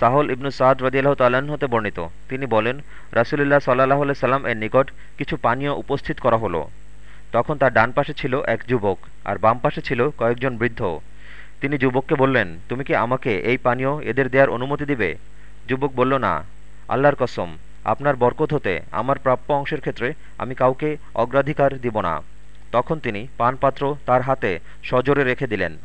সাহল ইবনু সাদ রদিয়াল্লাহ তাল্লাহ্ন হতে বর্ণিত। তিনি বলেন, রাসুলুল্লাহ সাল্লাহ সাল্লাম এর নিকট কিছু পানীয় উপস্থিত করা হলো। তখন তার ডান পাশে ছিল এক যুবক আর বাম পাশে ছিল কয়েকজন বৃদ্ধ। তিনি যুবককে বললেন, তুমি কি আমাকে এই পানীয় এদের দেওয়ার অনুমতি দিবে? যুবক বলল, না। আল্লাহর কসম, আপনার বরকত হতে আমার প্রাপ্য অংশের ক্ষেত্রে আমি কাউকে অগ্রাধিকার দিব না। তখন তিনি পানপাত্র তার হাতে সজোরে রেখে দিলেন।